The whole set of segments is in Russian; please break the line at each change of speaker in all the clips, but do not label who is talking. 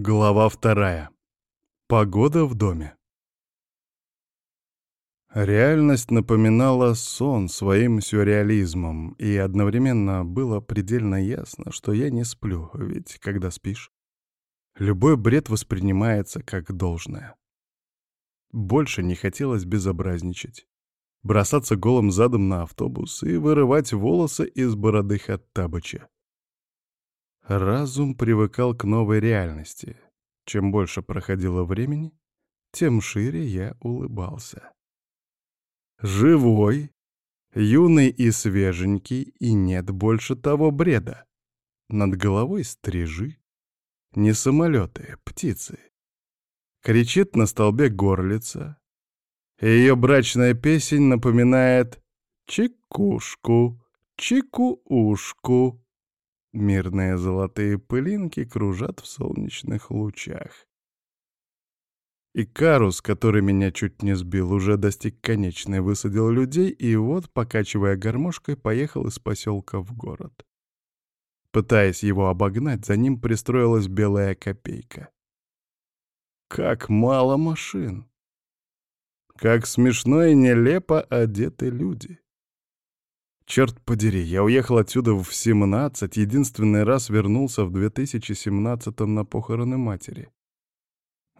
Глава вторая. Погода в доме. Реальность напоминала сон своим сюрреализмом, и одновременно было предельно ясно, что я не сплю, ведь когда спишь, любой бред воспринимается как должное. Больше не хотелось безобразничать, бросаться голым задом на автобус и вырывать волосы из бороды Хаттабыча. Разум привыкал к новой реальности. Чем больше проходило времени, тем шире я улыбался. Живой, юный и свеженький, и нет больше того бреда. Над головой стрижи, не самолеты, птицы. Кричит на столбе горлица. Ее брачная песень напоминает «Чекушку, чеку-ушку». Мирные золотые пылинки кружат в солнечных лучах. Икарус, который меня чуть не сбил, уже достиг конечной, высадил людей и вот, покачивая гармошкой, поехал из поселка в город. Пытаясь его обогнать, за ним пристроилась белая копейка. Как мало машин! Как смешно и нелепо одеты люди! Черт подери, я уехал отсюда в 17, единственный раз вернулся в 2017 на похороны матери.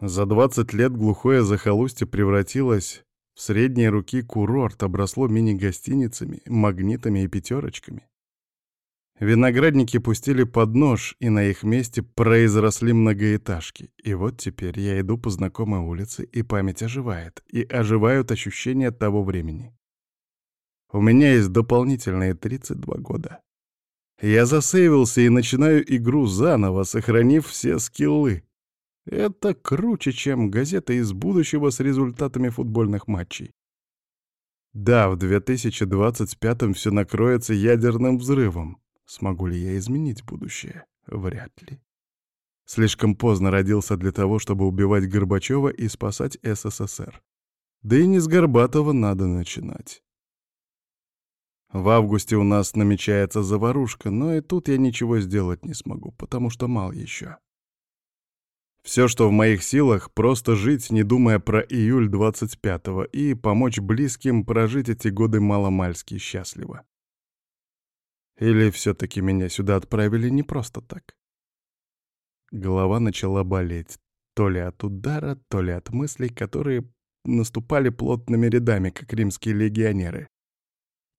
За 20 лет глухое захолустье превратилось в средние руки курорт, обросло мини-гостиницами, магнитами и пятерочками. Виноградники пустили под нож, и на их месте произросли многоэтажки. И вот теперь я иду по знакомой улице, и память оживает, и оживают ощущения того времени. У меня есть дополнительные 32 года. Я засейвился и начинаю игру заново, сохранив все скиллы. Это круче, чем газета из будущего с результатами футбольных матчей. Да, в 2025-м все накроется ядерным взрывом. Смогу ли я изменить будущее? Вряд ли. Слишком поздно родился для того, чтобы убивать Горбачева и спасать СССР. Да и не с Горбатова надо начинать. В августе у нас намечается заварушка, но и тут я ничего сделать не смогу, потому что мал еще. Все, что в моих силах, просто жить, не думая про июль 25-го, и помочь близким прожить эти годы маломальски счастливо. Или все-таки меня сюда отправили не просто так? Голова начала болеть, то ли от удара, то ли от мыслей, которые наступали плотными рядами, как римские легионеры.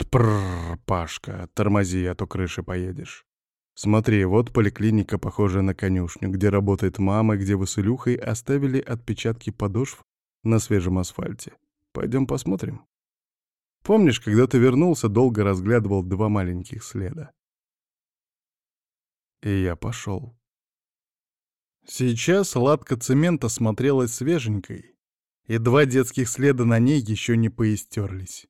Тпррр, Пашка, тормози, а то крыши поедешь. Смотри, вот поликлиника, похожая на конюшню, где работает мама, где вы с Илюхой оставили отпечатки подошв на свежем асфальте. Пойдем посмотрим. Помнишь, когда ты вернулся, долго разглядывал два маленьких следа? И я пошел. Сейчас латка цемента смотрелась свеженькой, и два детских следа на ней еще не поистерлись.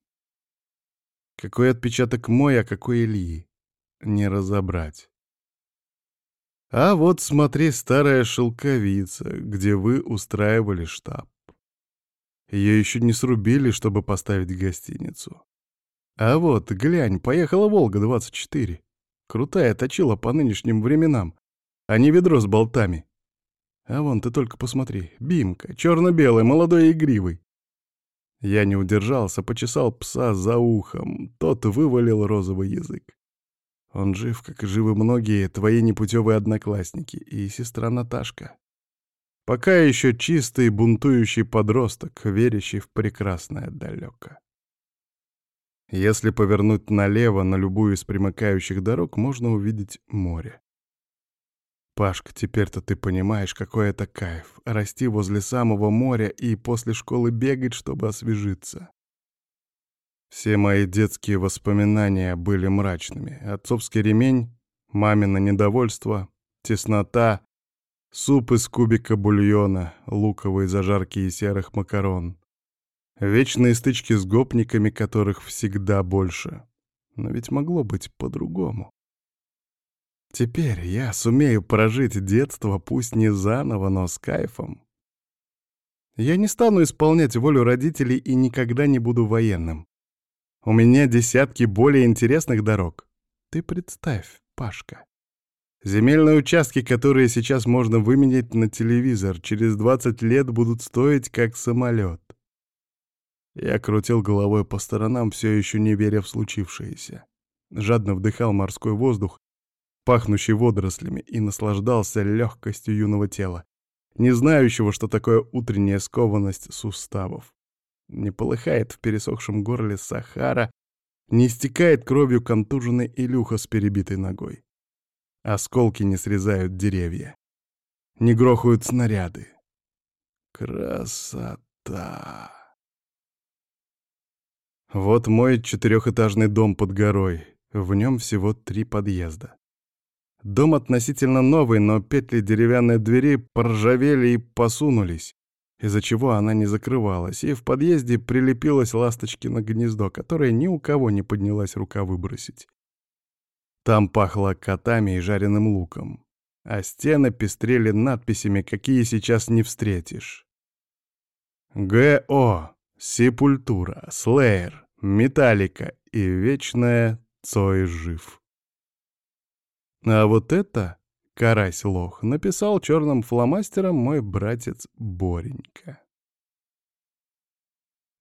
Какой отпечаток мой, а какой Ильи? Не разобрать. А вот смотри, старая шелковица, где вы устраивали штаб. Ее еще не срубили, чтобы поставить гостиницу. А вот, глянь, поехала «Волга-24». Крутая точила по нынешним временам, а не ведро с болтами. А вон ты только посмотри, Бимка, черно-белый, молодой и игривый. Я не удержался, почесал пса за ухом. Тот вывалил розовый язык. Он жив, как живы многие твои непутевые одноклассники и сестра Наташка. Пока еще чистый бунтующий подросток, верящий в прекрасное далеко. Если повернуть налево на любую из примыкающих дорог, можно увидеть море. Пашка, теперь-то ты понимаешь, какой это кайф — расти возле самого моря и после школы бегать, чтобы освежиться. Все мои детские воспоминания были мрачными. Отцовский ремень, мамино недовольство, теснота, суп из кубика бульона, луковые зажарки и серых макарон. Вечные стычки с гопниками, которых всегда больше. Но ведь могло быть по-другому. Теперь я сумею прожить детство, пусть не заново, но с кайфом. Я не стану исполнять волю родителей и никогда не буду военным. У меня десятки более интересных дорог. Ты представь, Пашка. Земельные участки, которые сейчас можно выменять на телевизор, через 20 лет будут стоить как самолет. Я крутил головой по сторонам, все еще не веря в случившееся. Жадно вдыхал морской воздух, пахнущий водорослями, и наслаждался легкостью юного тела, не знающего, что такое утренняя скованность суставов. Не полыхает в пересохшем горле Сахара, не истекает кровью контуженный Илюха с перебитой ногой. Осколки не срезают деревья. Не грохают снаряды. Красота! Вот мой четырехэтажный дом под горой. В нем всего три подъезда. Дом относительно новый, но петли деревянной двери поржавели и посунулись, из-за чего она не закрывалась, и в подъезде прилепилось ласточкино гнездо, которое ни у кого не поднялась рука выбросить. Там пахло котами и жареным луком, а стены пестрели надписями, какие сейчас не встретишь. ГО, Сепультура, Слеер, Металлика и Вечная Цой жив. А вот это, карась-лох, написал черным фломастером мой братец Боренька.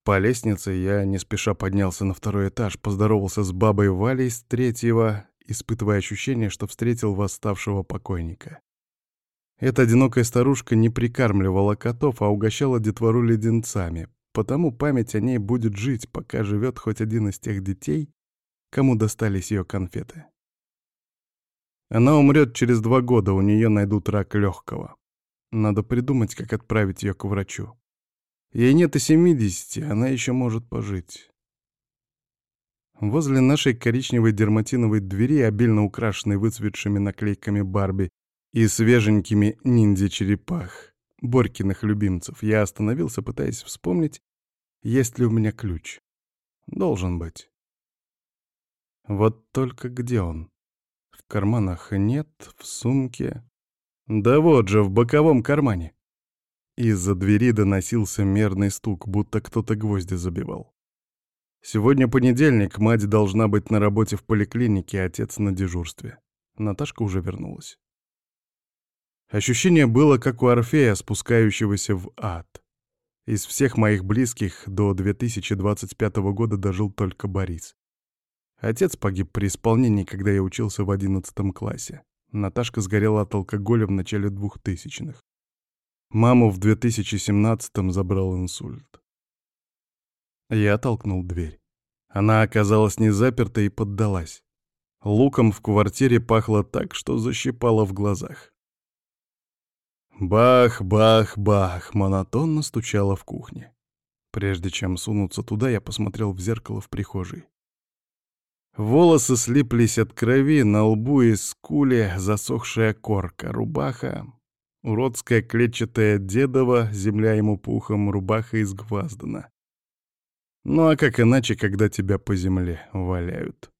По лестнице я не спеша поднялся на второй этаж, поздоровался с бабой Валей с третьего испытывая ощущение, что встретил восставшего покойника. Эта одинокая старушка не прикармливала котов, а угощала детвору леденцами, потому память о ней будет жить, пока живет хоть один из тех детей, кому достались ее конфеты. Она умрет через два года, у нее найдут рак легкого. Надо придумать, как отправить ее к врачу. Ей нет и семидесяти, она еще может пожить. Возле нашей коричневой дерматиновой двери, обильно украшенной выцветшими наклейками Барби и свеженькими ниндзя-черепах, Борькиных любимцев, я остановился, пытаясь вспомнить, есть ли у меня ключ. Должен быть. Вот только где он? Карманах нет, в сумке. Да вот же, в боковом кармане. Из-за двери доносился мерный стук, будто кто-то гвозди забивал. Сегодня понедельник, мать должна быть на работе в поликлинике, отец на дежурстве. Наташка уже вернулась. Ощущение было, как у Орфея, спускающегося в ад. Из всех моих близких до 2025 года дожил только Борис. Отец погиб при исполнении, когда я учился в 11 классе. Наташка сгорела от алкоголя в начале 2000-х. Маму в 2017-м забрал инсульт. Я толкнул дверь. Она оказалась не заперта и поддалась. Луком в квартире пахло так, что защипало в глазах. Бах, бах, бах, монотонно стучало в кухне. Прежде чем сунуться туда, я посмотрел в зеркало в прихожей. Волосы слиплись от крови, на лбу и скуле засохшая корка, рубаха, уродская клетчатая дедова, земля ему пухом, рубаха изгваздана. Ну а как иначе, когда тебя по земле валяют?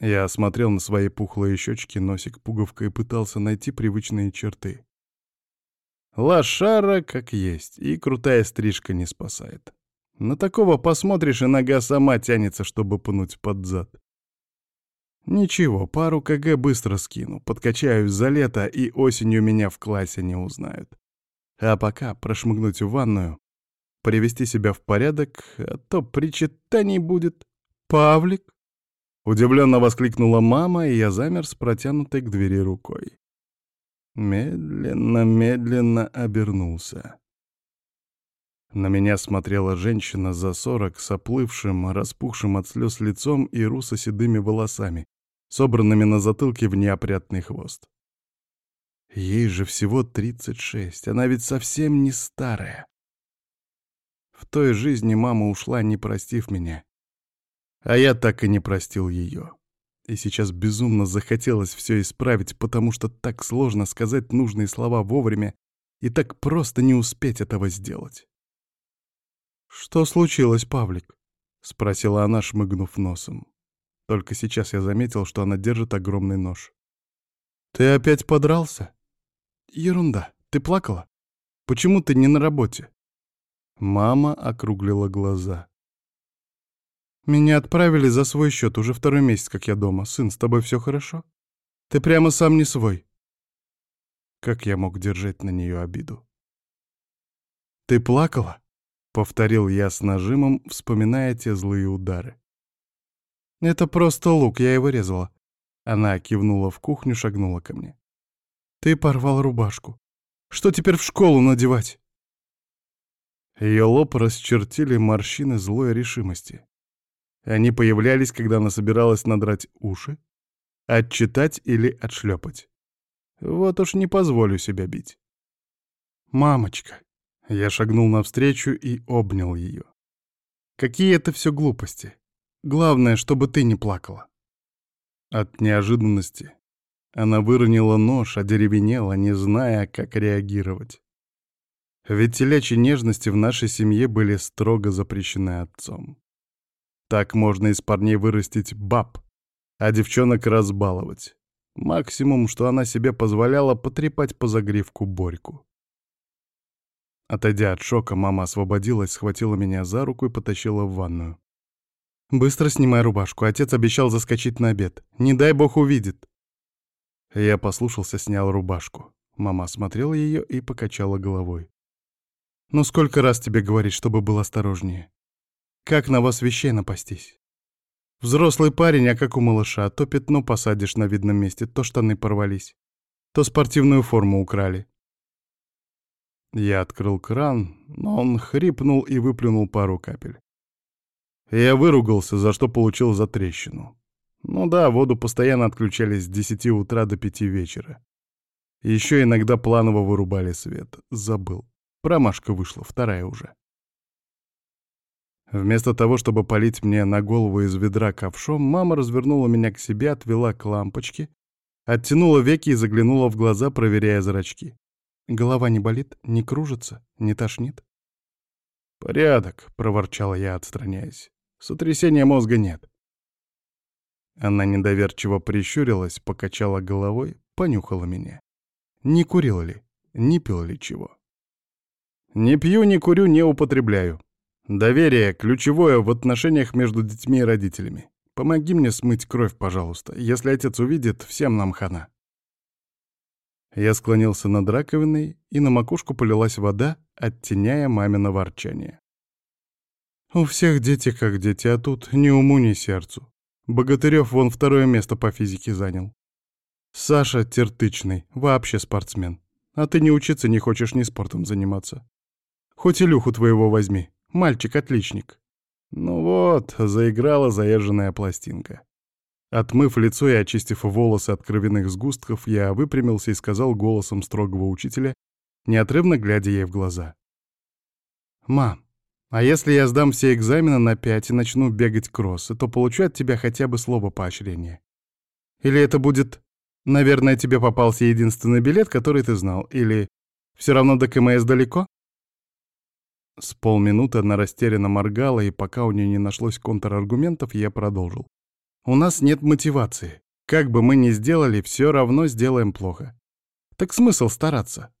Я смотрел на свои пухлые щечки, носик, пуговка и пытался найти привычные черты. Лошара как есть, и крутая стрижка не спасает. На такого посмотришь, и нога сама тянется, чтобы пнуть под зад. Ничего, пару КГ быстро скину, подкачаюсь за лето, и осенью меня в классе не узнают. А пока прошмыгнуть в ванную, привести себя в порядок, а то причитаний будет. «Павлик!» Удивленно воскликнула мама, и я замер с протянутой к двери рукой. Медленно-медленно обернулся. На меня смотрела женщина за сорок с оплывшим, распухшим от слез лицом и русо-седыми волосами, собранными на затылке в неопрятный хвост. Ей же всего тридцать шесть, она ведь совсем не старая. В той жизни мама ушла, не простив меня. А я так и не простил ее. И сейчас безумно захотелось все исправить, потому что так сложно сказать нужные слова вовремя и так просто не успеть этого сделать. «Что случилось, Павлик?» — спросила она, шмыгнув носом. Только сейчас я заметил, что она держит огромный нож. «Ты опять подрался?» «Ерунда. Ты плакала? Почему ты не на работе?» Мама округлила глаза. «Меня отправили за свой счет уже второй месяц, как я дома. Сын, с тобой все хорошо?» Ты прямо сам не свой. Как я мог держать на нее обиду? Ты плакала? Повторил я с нажимом, вспоминая те злые удары. Это просто лук, я его резала. Она кивнула в кухню, шагнула ко мне. Ты порвал рубашку. Что теперь в школу надевать? Ее лоб расчертили морщины злой решимости. Они появлялись, когда она собиралась надрать уши, отчитать или отшлепать. Вот уж не позволю себя бить. «Мамочка!» Я шагнул навстречу и обнял ее. «Какие это все глупости! Главное, чтобы ты не плакала!» От неожиданности она выронила нож, одеревенела, не зная, как реагировать. Ведь телячьи нежности в нашей семье были строго запрещены отцом. Так можно из парней вырастить баб, а девчонок разбаловать. Максимум, что она себе позволяла, потрепать по загривку Борьку. Отойдя от шока, мама освободилась, схватила меня за руку и потащила в ванную. «Быстро снимай рубашку, отец обещал заскочить на обед. Не дай бог увидит». Я послушался, снял рубашку. Мама смотрела ее и покачала головой. «Ну сколько раз тебе говорить, чтобы был осторожнее? Как на вас вещей напастись? Взрослый парень, а как у малыша, то пятно посадишь на видном месте, то штаны порвались, то спортивную форму украли». Я открыл кран, но он хрипнул и выплюнул пару капель. Я выругался, за что получил затрещину. Ну да, воду постоянно отключали с 10 утра до 5 вечера. Еще иногда планово вырубали свет. Забыл. Промашка вышла, вторая уже. Вместо того, чтобы полить мне на голову из ведра ковшом, мама развернула меня к себе, отвела к лампочке, оттянула веки и заглянула в глаза, проверяя зрачки. Голова не болит, не кружится, не тошнит? «Порядок», — проворчала я, отстраняясь. «Сотрясения мозга нет». Она недоверчиво прищурилась, покачала головой, понюхала меня. Не курила ли? Не пил ли чего? Не пью, не курю, не употребляю. Доверие — ключевое в отношениях между детьми и родителями. Помоги мне смыть кровь, пожалуйста. Если отец увидит, всем нам хана. Я склонился над раковиной, и на макушку полилась вода, оттеняя мамино ворчание. У всех дети как дети, а тут ни уму, ни сердцу. Богатырев вон второе место по физике занял. Саша тертычный, вообще спортсмен. А ты не учиться не хочешь ни спортом заниматься. Хоть Илюху твоего возьми. Мальчик-отличник. Ну вот, заиграла заезженная пластинка. Отмыв лицо и очистив волосы от кровяных сгустков, я выпрямился и сказал голосом строгого учителя, неотрывно глядя ей в глаза. «Мам, а если я сдам все экзамены на пять и начну бегать кроссы, то получу от тебя хотя бы слово поощрения? Или это будет, наверное, тебе попался единственный билет, который ты знал, или все равно до КМС далеко?» С полминуты она растерянно моргала, и пока у нее не нашлось контраргументов, я продолжил. «У нас нет мотивации. Как бы мы ни сделали, все равно сделаем плохо. Так смысл стараться?»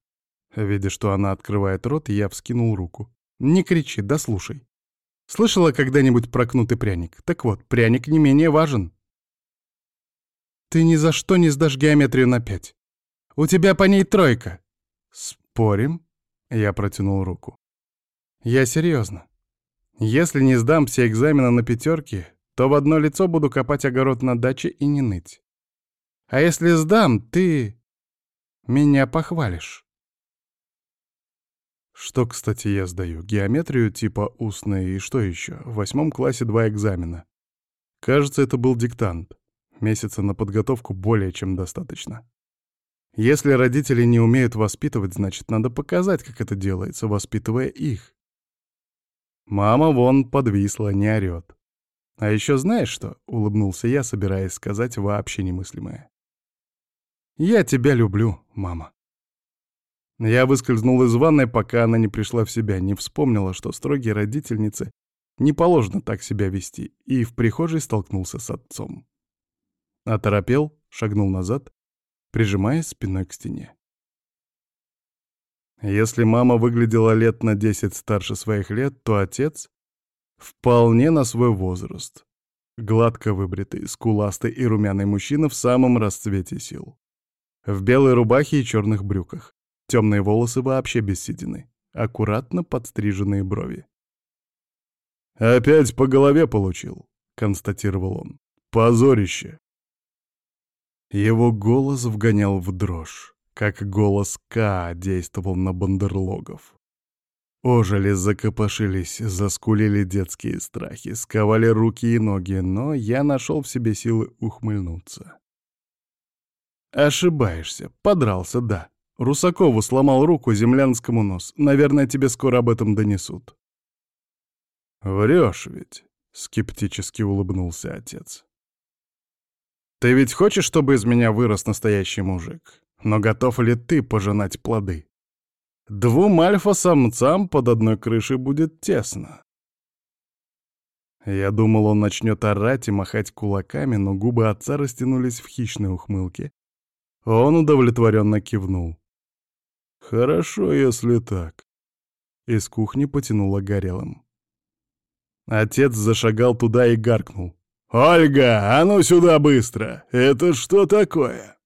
Видя, что она открывает рот, я вскинул руку. «Не кричи, да слушай. Слышала когда-нибудь про кнут и пряник? Так вот, пряник не менее важен. Ты ни за что не сдашь геометрию на пять. У тебя по ней тройка. Спорим?» Я протянул руку. Я серьезно. Если не сдам все экзамены на пятерки, то в одно лицо буду копать огород на даче и не ныть. А если сдам, ты меня похвалишь. Что, кстати, я сдаю? Геометрию типа устной и что еще? В восьмом классе два экзамена. Кажется, это был диктант. Месяца на подготовку более чем достаточно. Если родители не умеют воспитывать, значит, надо показать, как это делается, воспитывая их. Мама вон подвисла, не орёт. А еще знаешь что? Улыбнулся я, собираясь сказать вообще немыслимое. Я тебя люблю, мама. Я выскользнул из ванной, пока она не пришла в себя, не вспомнила, что строгие родительницы не положено так себя вести, и в прихожей столкнулся с отцом. Оторопел, шагнул назад, прижимаясь спиной к стене. Если мама выглядела лет на десять старше своих лет, то отец — вполне на свой возраст. Гладко выбритый, скуластый и румяный мужчина в самом расцвете сил. В белой рубахе и черных брюках. Темные волосы вообще без седины. Аккуратно подстриженные брови. «Опять по голове получил», — констатировал он. «Позорище!» Его голос вгонял в дрожь, как голос К действовал на бандерлогов. Ожили, закопошились, заскулили детские страхи, сковали руки и ноги, но я нашел в себе силы ухмыльнуться. «Ошибаешься. Подрался, да. Русакову сломал руку, землянскому нос. Наверное, тебе скоро об этом донесут». «Врешь ведь», — скептически улыбнулся отец. «Ты ведь хочешь, чтобы из меня вырос настоящий мужик? Но готов ли ты пожинать плоды?» Двум альфа-самцам под одной крышей будет тесно. Я думал, он начнет орать и махать кулаками, но губы отца растянулись в хищной ухмылке. Он удовлетворенно кивнул. «Хорошо, если так». Из кухни потянуло горелым. Отец зашагал туда и гаркнул. «Ольга, а ну сюда быстро! Это что такое?»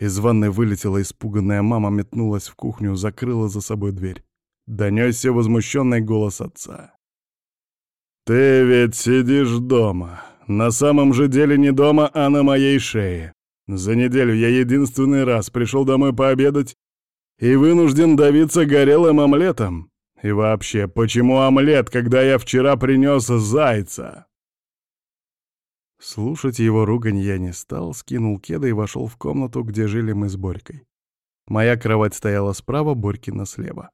Из ванной вылетела испуганная мама, метнулась в кухню, закрыла за собой дверь. Донесся возмущенный голос отца. «Ты ведь сидишь дома. На самом же деле не дома, а на моей шее. За неделю я единственный раз пришел домой пообедать и вынужден давиться горелым омлетом. И вообще, почему омлет, когда я вчера принес зайца?» Слушать его ругань я не стал, скинул кеды и вошел в комнату, где жили мы с Борькой. Моя кровать стояла справа, Борькина слева.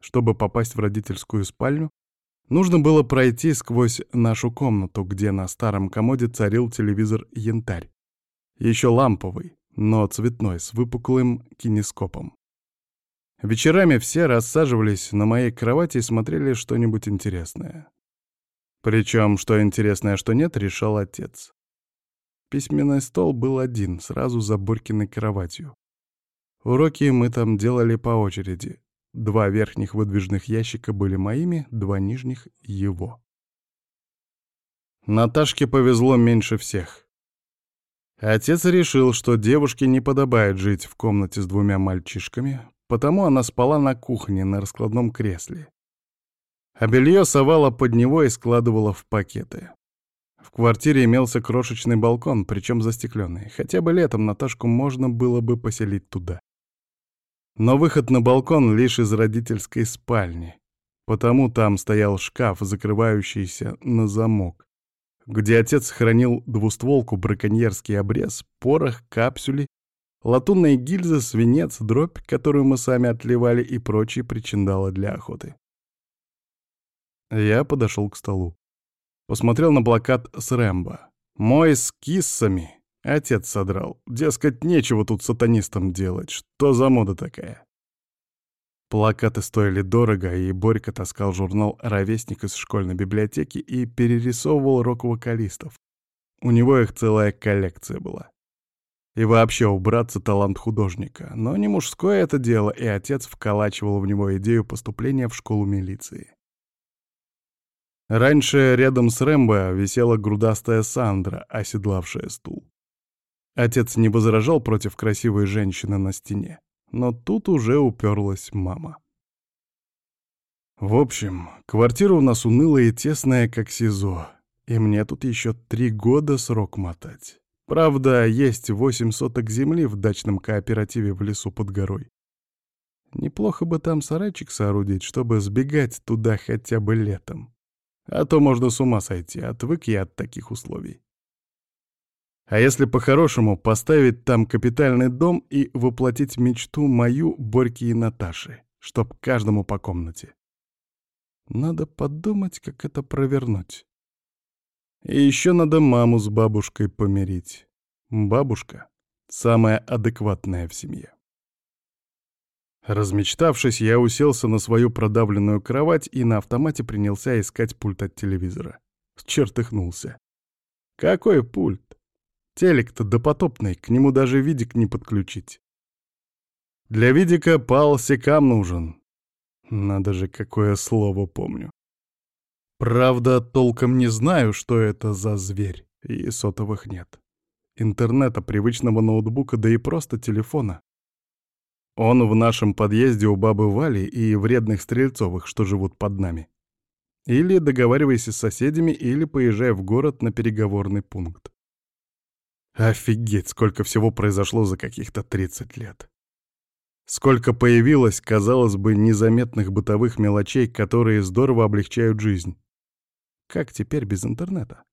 Чтобы попасть в родительскую спальню, нужно было пройти сквозь нашу комнату, где на старом комоде царил телевизор «Янтарь». Еще ламповый, но цветной, с выпуклым кинескопом. Вечерами все рассаживались на моей кровати и смотрели что-нибудь интересное. Причем, что интересное, что нет, решал отец. Письменный стол был один, сразу за Борькиной кроватью. Уроки мы там делали по очереди. Два верхних выдвижных ящика были моими, два нижних — его. Наташке повезло меньше всех. Отец решил, что девушке не подобает жить в комнате с двумя мальчишками, потому она спала на кухне на раскладном кресле а белье совала под него и складывала в пакеты. В квартире имелся крошечный балкон, причем застекленный. Хотя бы летом Наташку можно было бы поселить туда. Но выход на балкон лишь из родительской спальни, потому там стоял шкаф, закрывающийся на замок, где отец хранил двустволку, браконьерский обрез, порох, капсюли, латунные гильзы, свинец, дробь, которую мы сами отливали, и прочие причиндалы для охоты. Я подошел к столу. Посмотрел на плакат с Рэмбо. Мой с киссами. Отец содрал. Дескать, нечего тут сатанистам делать. Что за мода такая? Плакаты стоили дорого, и Борька таскал журнал «Ровесник» из школьной библиотеки и перерисовывал рок-вокалистов. У него их целая коллекция была. И вообще у братца талант художника. Но не мужское это дело, и отец вколачивал в него идею поступления в школу милиции. Раньше рядом с Рэмбо висела грудастая Сандра, оседлавшая стул. Отец не возражал против красивой женщины на стене, но тут уже уперлась мама. В общем, квартира у нас унылая и тесная, как СИЗО, и мне тут еще три года срок мотать. Правда, есть восемь соток земли в дачном кооперативе в лесу под горой. Неплохо бы там сарайчик соорудить, чтобы сбегать туда хотя бы летом. А то можно с ума сойти, отвык я от таких условий. А если по-хорошему поставить там капитальный дом и воплотить мечту мою, Борьки и Наташи, чтоб каждому по комнате? Надо подумать, как это провернуть. И еще надо маму с бабушкой помирить. Бабушка — самая адекватная в семье. Размечтавшись, я уселся на свою продавленную кровать и на автомате принялся искать пульт от телевизора. Чертыхнулся. Какой пульт? Телек-то допотопный, к нему даже видик не подключить. Для видика пал секам нужен. Надо же, какое слово помню. Правда, толком не знаю, что это за зверь, и сотовых нет. Интернета, привычного ноутбука, да и просто телефона. Он в нашем подъезде у бабы Вали и вредных Стрельцовых, что живут под нами. Или договаривайся с соседями, или поезжай в город на переговорный пункт. Офигеть, сколько всего произошло за каких-то 30 лет. Сколько появилось, казалось бы, незаметных бытовых мелочей, которые здорово облегчают жизнь. Как теперь без интернета?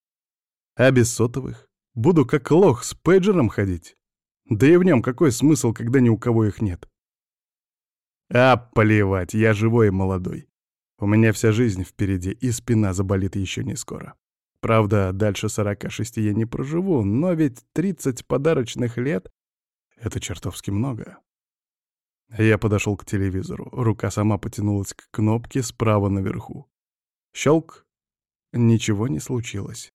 А без сотовых? Буду как лох с пейджером ходить? Да и в нем какой смысл, когда ни у кого их нет? А, плевать, я живой и молодой. У меня вся жизнь впереди, и спина заболит еще не скоро. Правда, дальше 46 я не проживу, но ведь 30 подарочных лет — это чертовски много. Я подошел к телевизору. Рука сама потянулась к кнопке справа наверху. Щелк. Ничего не случилось.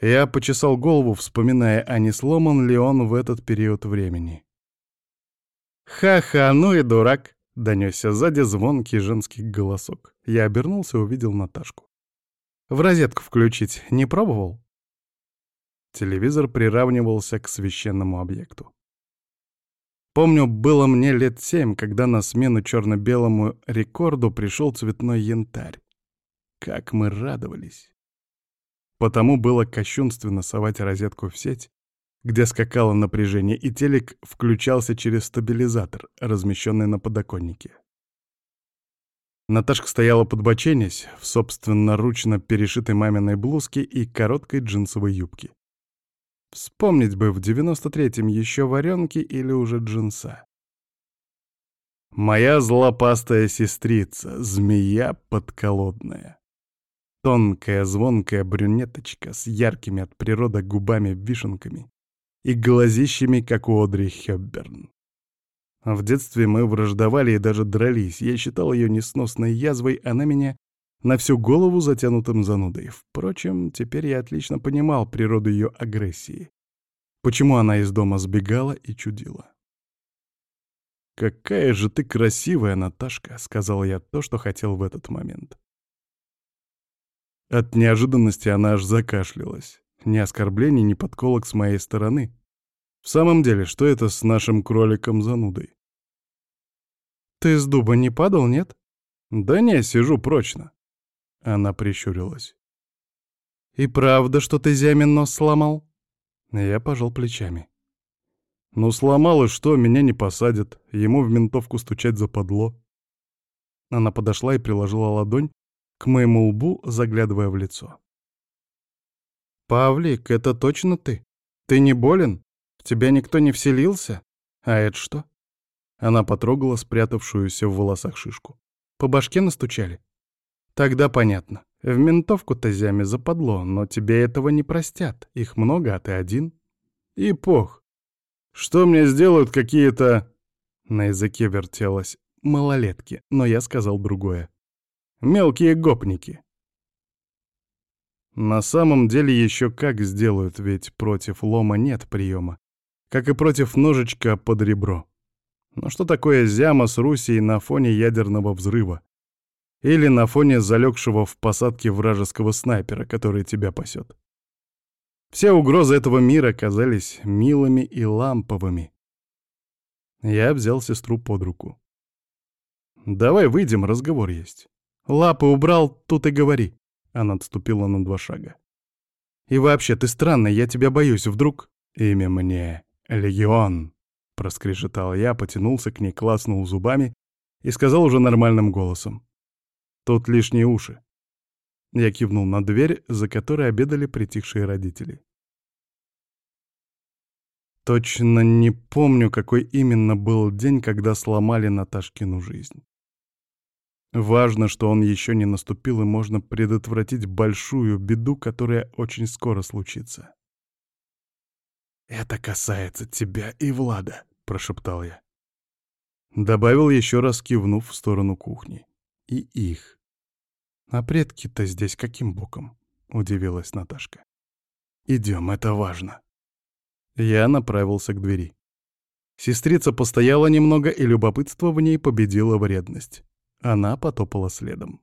Я почесал голову, вспоминая, а не сломан ли он в этот период времени. «Ха-ха, ну и дурак!» — донесся сзади звонкий женский голосок. Я обернулся и увидел Наташку. «В розетку включить не пробовал?» Телевизор приравнивался к священному объекту. Помню, было мне лет семь, когда на смену черно-белому рекорду пришел цветной янтарь. Как мы радовались! Потому было кощунственно совать розетку в сеть, где скакало напряжение, и телек включался через стабилизатор, размещенный на подоконнике. Наташка стояла подбоченясь в собственноручно перешитой маминой блузке и короткой джинсовой юбке. Вспомнить бы в девяносто третьем еще варенки или уже джинса. Моя злопастая сестрица, змея подколодная. Тонкая, звонкая брюнеточка с яркими от природы губами-вишенками и глазищами, как у Одри Хёбберн. В детстве мы враждовали и даже дрались. Я считал ее несносной язвой, она меня на всю голову затянутым занудой. Впрочем, теперь я отлично понимал природу ее агрессии. Почему она из дома сбегала и чудила. «Какая же ты красивая, Наташка!» — сказал я то, что хотел в этот момент. От неожиданности она аж закашлялась. Ни оскорблений, ни подколок с моей стороны. В самом деле, что это с нашим кроликом-занудой? «Ты с дуба не падал, нет?» «Да не, сижу прочно». Она прищурилась. «И правда, что ты зямин нос сломал?» Я пожал плечами. «Ну сломал и что, меня не посадят. Ему в ментовку стучать западло». Она подошла и приложила ладонь к моему лбу, заглядывая в лицо. «Павлик, это точно ты? Ты не болен? В тебя никто не вселился? А это что?» Она потрогала спрятавшуюся в волосах шишку. «По башке настучали?» «Тогда понятно. В ментовку-то зяме западло, но тебе этого не простят. Их много, а ты один». «И пох. Что мне сделают какие-то...» На языке вертелось «малолетки», но я сказал другое. Мелкие гопники. На самом деле еще как сделают, ведь против лома нет приема, как и против ножичка под ребро. Но что такое зяма с Русей на фоне ядерного взрыва? Или на фоне залегшего в посадке вражеского снайпера, который тебя пасет? Все угрозы этого мира казались милыми и ламповыми. Я взял сестру под руку. «Давай выйдем, разговор есть». Лапы убрал, тут и говори. Она отступила на два шага. И вообще, ты странный, я тебя боюсь, вдруг... Имя мне Легион, проскрежетал я, потянулся к ней, класнул зубами и сказал уже нормальным голосом. Тут лишние уши. Я кивнул на дверь, за которой обедали притихшие родители. Точно не помню, какой именно был день, когда сломали Наташкину жизнь. Важно, что он еще не наступил, и можно предотвратить большую беду, которая очень скоро случится. «Это касается тебя и Влада», — прошептал я. Добавил еще раз, кивнув в сторону кухни. «И их». «А предки-то здесь каким боком?» — удивилась Наташка. «Идем, это важно». Я направился к двери. Сестрица постояла немного, и любопытство в ней победило вредность. Она потопала следом.